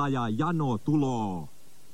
Ella ja Jano tuloo.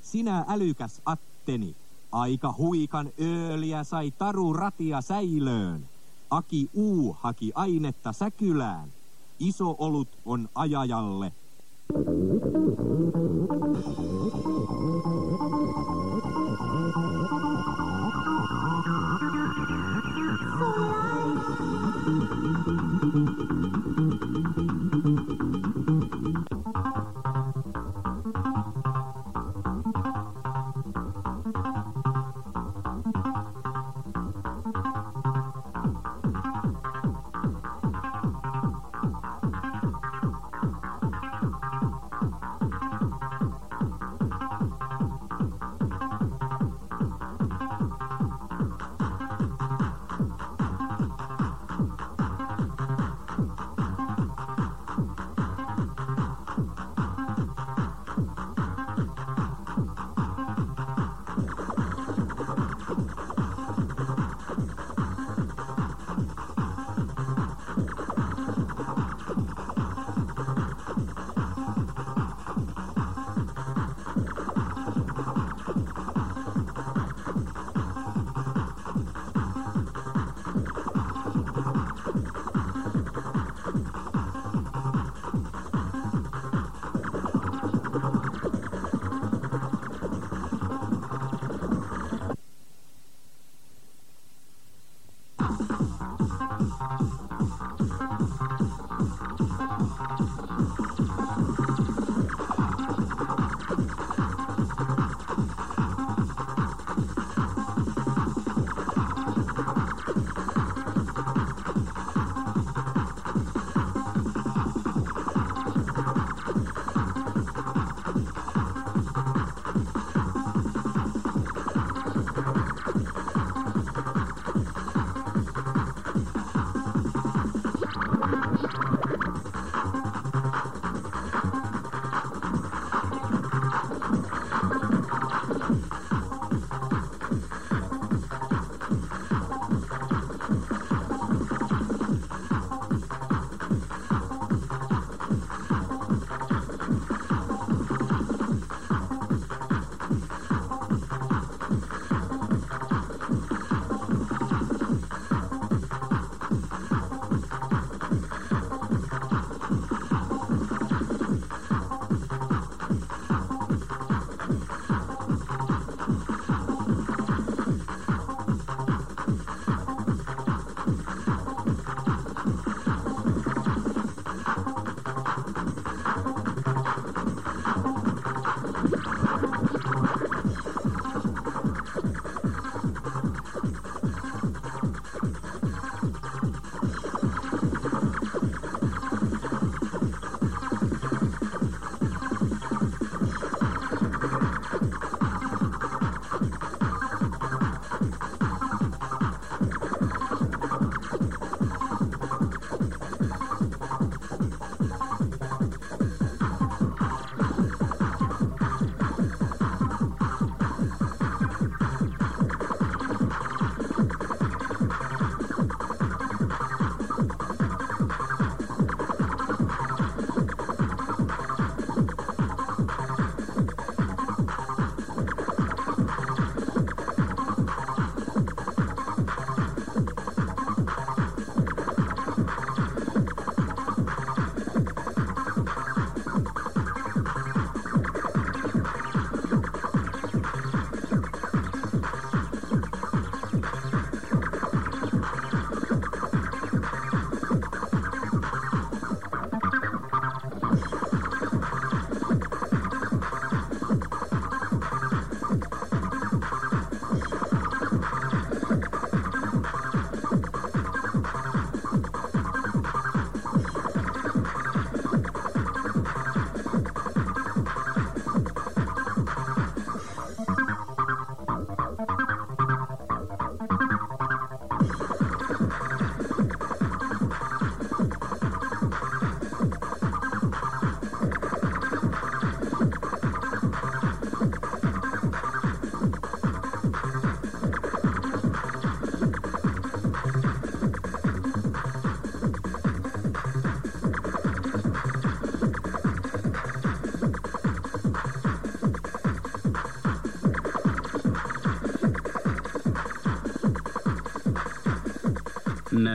Sinä älykäs atteni, aika huikan ööliä sai taru ratia säilöön. Aki Uu haki ainetta säkylään. Iso olut on ajajalle.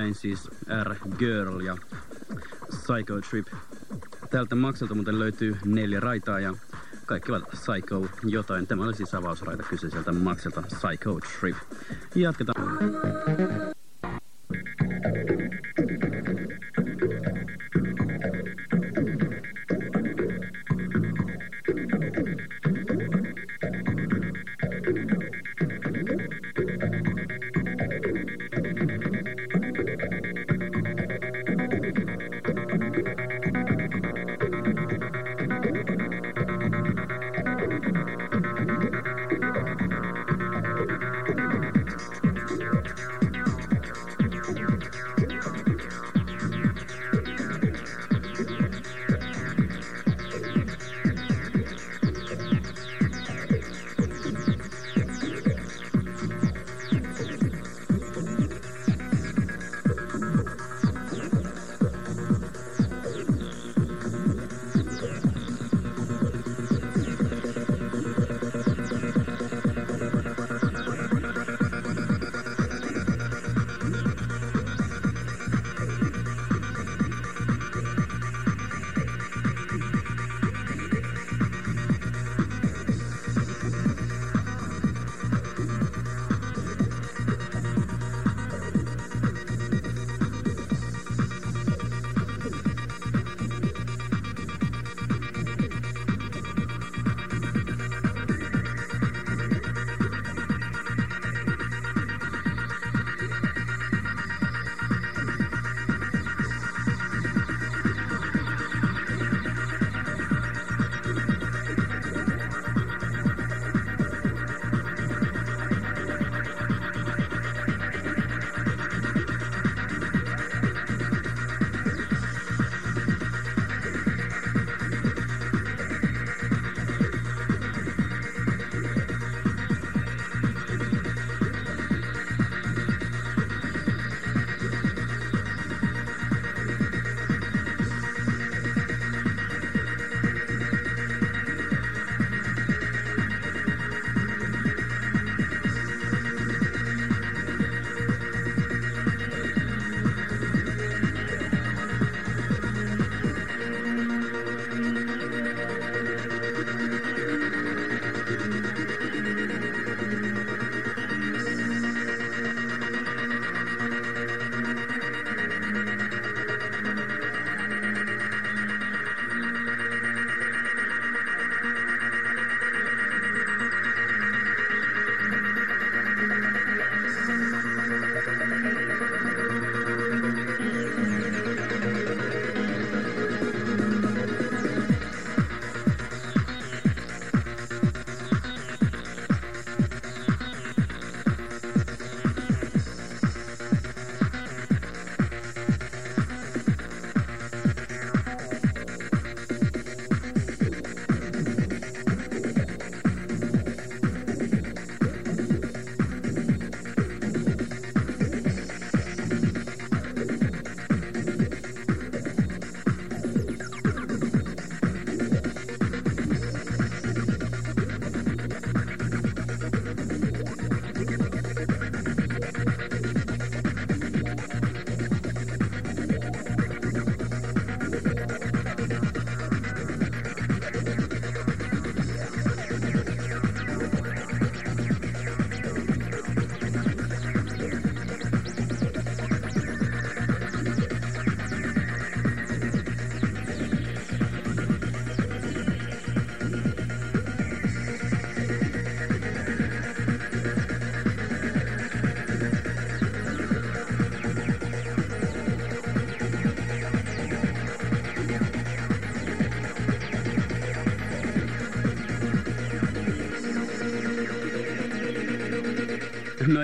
Näin siis R. Girl ja Psycho Trip. Tältä makselta muuten löytyy neljä raitaa ja kaikki ovat Psycho jotain. Tämä oli siis avausraita kyseiseltä makselta Psycho Trip. Jatketaan.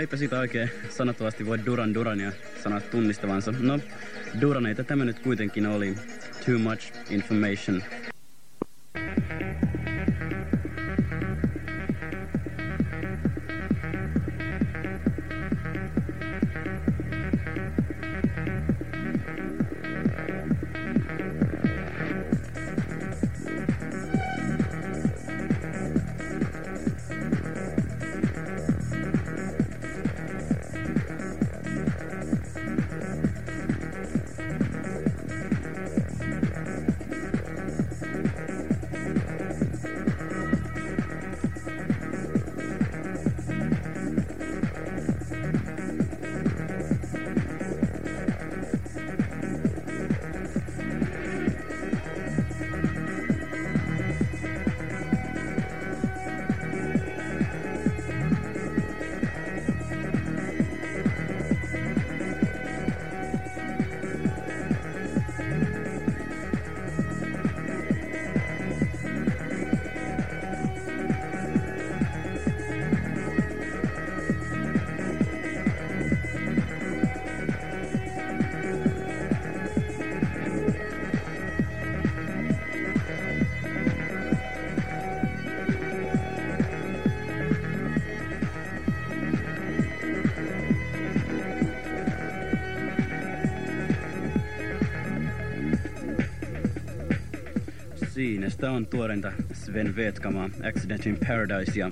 Eipä sitä oikein sanottavasti voi Duran Durania sanoa tunnistavansa. No, Duraneita tämä nyt kuitenkin oli. Too much information. Siinästä on tuoreinta Sven Vetkamaa Accident in Paradise ja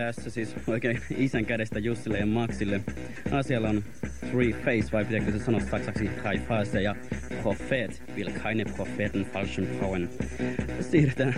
Tässä siis oikein isän kädestä Jussille ja Maxille. Asialla on three face, vai pitääkö se sanoa saksaksi high fase ja Prophet will keine Propheten falschen Frauen. Siirrytään